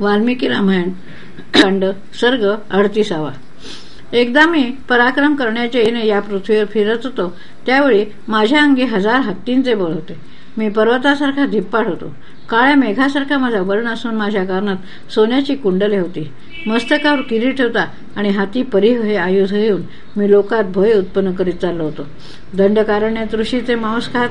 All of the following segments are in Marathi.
वाल्मिकी रामायण खंड सर्ग अडतीसावा. एकदा मी पराक्रम करण्याच्या येणे या पृथ्वीवर फिरत होतो. त्यावेळी माझ्या अंगी हजार हत्तींचे बळ होते. मी पर्वतासारखा धिप्पाड होतो. काळ्या मेघासारखा माझा वर्ण असून माझ्या कानात सोन्याची कुंडले होती. मस्तकावर किरीट होता आणि हाती परिह हे आयुध येऊन मी लोकात भय उत्पन्न करीत चाललो होतो. दंडकारण्यात ऋषीचे मांस खात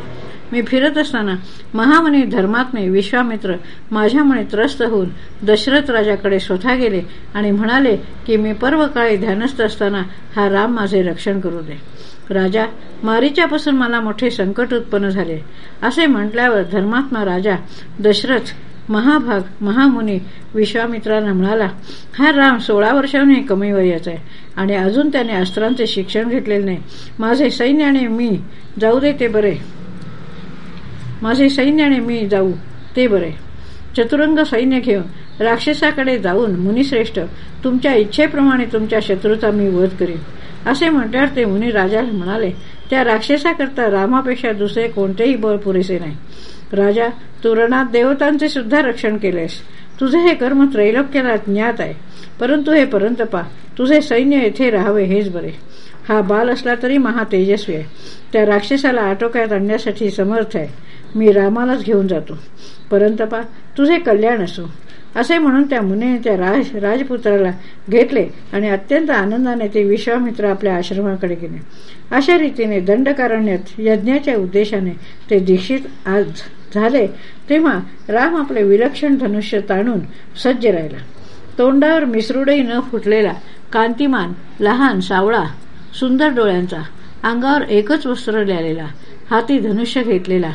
मी फिरत असताना महामनी धर्मात्मे विश्वामित्र माझ्यामुळे त्रस्त होऊन दशरथ राजाकडे स्वतः गेले आणि म्हणाले की मी पर्व काळी ध्यानस्थ असताना हा राम माझे रक्षण करू दे. राजा मारीच्यापासून मला मोठे संकट उत्पन्न झाले. असे म्हटल्यावर धर्मात्मा राजा दशरथ महाभाग महामुनी विश्वामित्रांना म्हणाला हा राम सोळा वर्षांनी कमी वयाचा आहे आणि अजून त्याने अस्त्रांचे शिक्षण घेतलेले नाही. माझे सैन्य आणि मी जाऊ दे ते बरे. माझे सैन्याने मी जाऊ ते बरे. चतुरंग सैन्य घेऊन राक्षसाकडे जाऊन मुनिश्रेष्ठ तुमच्या इच्छेप्रमाणे तुमच्या शत्रूचा मी वध करीन. असे म्हटल्यावर ते मुनी राजाला म्हणाले त्या राक्षसाकरता रामापेक्षा दुसरे कोणतेही बळ पुरेसे नाही. राजा तू रणात देवतांचे सुद्धा रक्षण केलेस. तुझे हे कर्म त्रैलोक्याला ज्ञात आहे. परंतु हे परंतपा तुझे सैन्य येथे राहावे हेच बरे. हा बाल असला तरी महा तेजस्वी आहे. त्या राक्षसाला आटोक्यात आणण्यासाठी समर्थ आहे. मी रामालाच घेऊन जातो. परंतपा तुझे कल्याण असो. असे म्हणून त्या मुने त्या राज राजपुत्राला घेतले आणि अत्यंत आनंदाने ते विश्वामित्र आपल्या आश्रमाकडे गेले. अशा रीतीने दंडकारण्यात यज्ञाच्या उद्देशाने ते दीक्षित आज झाले तेव्हा राम आपले विलक्षण धनुष्य ताणून सज्ज राहिला. तोंडावर मिसरुडही न फुटलेला कांतिमान लहान सावळा सुंदर डोळ्यांचा अंगावर एकच वस्त्र लिहिलेला हाती धनुष्य घेतलेला.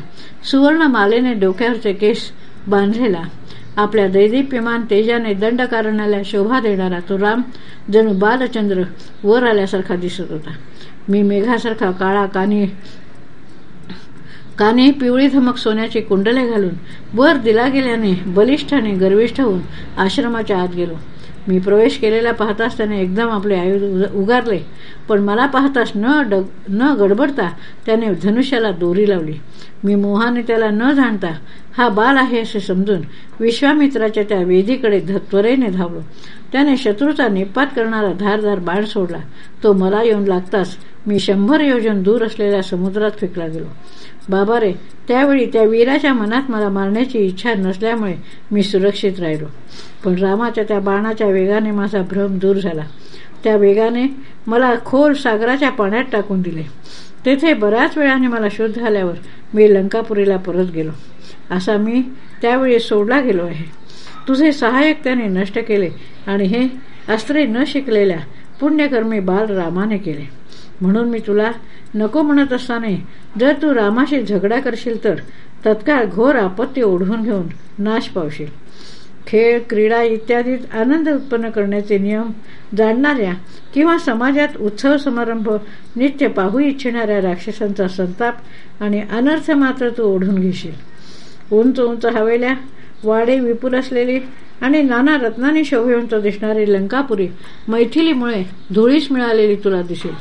सुवर्ण मालेने डोक्यावरचे केस बांधलेला. आपल्या दैदिप्यमान तेजाने दंडकारणाला शोभा देणारा तो राम जणू बालचंद्र वर आल्यासारखा दिसत होता. मी मेघासारखा काळा कानी काने पिवळी धमक सोन्याची कुंडले घालून वर दिला गेल्याने बलिष्ठाने गर्विष्ठ होऊन आश्रमाच्या आत गेलो. मी प्रवेश केलेला पाहताच त्याने एकदम आपले आयुध उगारले. पण मला पाहताच न डग न गडबडता त्याने धनुष्याला दोरी लावली. मी मोहाने त्याला न जाणता हा बाल आहे असे समजून विश्वामित्राच्या त्या वेदीकडे धत्वरेने धावलो. त्याने शत्रूचा निपात करणारा धारधार बाण सोडला. तो मला येऊन लागताच मी शंभर योजन दूर असलेल्या समुद्रात फेकला गेलो. बाबा रे त्यावेळी त्या वीराच्या मनात मला मारण्याची इच्छा नसल्यामुळे मी सुरक्षित राहिलो. पण रामाच्या त्या बाणाच्या वेगाने माझा भ्रम दूर झाला. त्या वेगाने मला खोल सागराच्या पाण्यात टाकून दिले. तेथे बऱ्याच वेळाने मला शुद्ध झाल्यावर मी लंकापुरीला परत गेलो. असा मी त्यावेळी सोडला गेलो आहे. तुझे सहाय्यक त्याने नष्ट केले आणि हे अस्त्रे न शिकलेल्या पुण्यकर्मी बाल रामाने केले. म्हणून मी तुला नको म्हणत असताना जर तू रामाशी झगडा करशील तर तत्काळ घोर आपत्ती ओढवून घेऊन नाश पावशील. खेळ क्रीडा इत्यादीत आनंद उत्पन्न करण्याचे नियम जाणणाऱ्या किंवा समाजात उत्सव समारंभ नित्य पाहू इच्छिणाऱ्या राक्षसांचा संताप आणि अनर्थ मात्र तू ओढून घेशील. उंच उंच हवेल्या वाडे विपुल असलेली आणि नाना रत्नांनी शोभेवंत दिसणारी लंकापुरी मैथिलीमुळे धुळीस मिळालेली तुला दिसेल.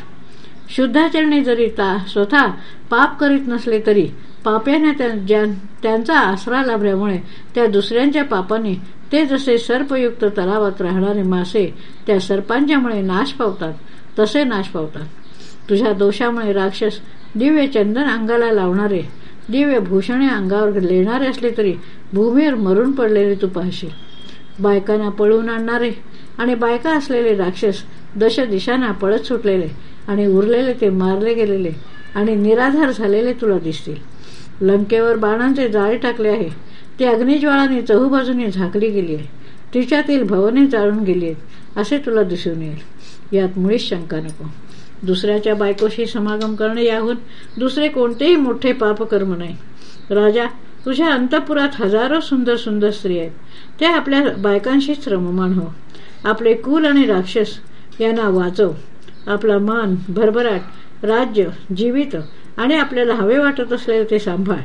शुद्धाचरणी जरी ता स्वतः पाप करीत नसले तरी पाप्याने त्यांचा आसरा लाभल्यामुळे त्या दुसऱ्यांच्या पापाने ते जसे सर्पयुक्त तलावात राहणारे मासे त्या सर्पांच्यामुळे नाश पावतात तसे नाश पावतात. तुझ्या दोषामुळे राक्षस दिव्य चंदन अंगाला लावणारे दिव्य भूषणे अंगावर लेणारे असले तरी भूमीवर मरून पडलेले तू पाहशील. बायकांना पळवून आणणारे आणि बायका असलेले राक्षस दश दिशांना पळत सुटलेले आणि उरलेले ते मारले गेलेले आणि निराधार झालेले तुला दिसतील. लंकेवर बाणांचे जाळे टाकले आहे. ती अग्निज्वाळाने चहूबाजूने झाकली गेली आहे. तिच्यातील भवने जाळून गेली आहेत असे तुला दिसून येईल. यात मुळीच शंका नको. दुसऱ्याच्या बायकोशी समागम करणे याहून दुसरे कोणतेही मोठे पापकर्म नाही. राजा तुझ्या अंतपुरात हजारो सुंदर सुंदर स्त्री आहेत. त्या आपल्या बायकांशीच रममान हो. आपले कुल आणि राक्षस यांना वाचव. आपला मान भरभराट राज्य जीवित आणि आपल्याला हवे वाटत असलेले ते सांभाळ.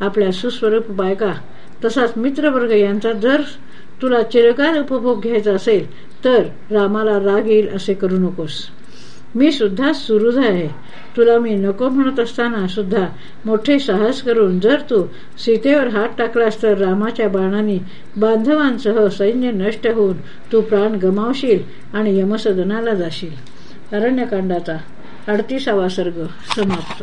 आपल्या सुस्वरूप बायका तसाच मित्रवर्ग यांचा जर तुला चिरकाल उपभोग घ्यायचा असेल तर रामाला राग येईल असे करू नकोस. मी सुद्धा सुरू आहे तुला मी नको म्हणत असताना सुद्धा मोठे साहस करून जर तू सीतेवर हात टाकलास तर रामाच्या बाणाने बांधवांसह सैन्य नष्ट होऊन तू प्राण गमावशील आणि यमसदनाला जाशील. अरण्यकांडाचा अडतीसावा सर्ग समाप्त.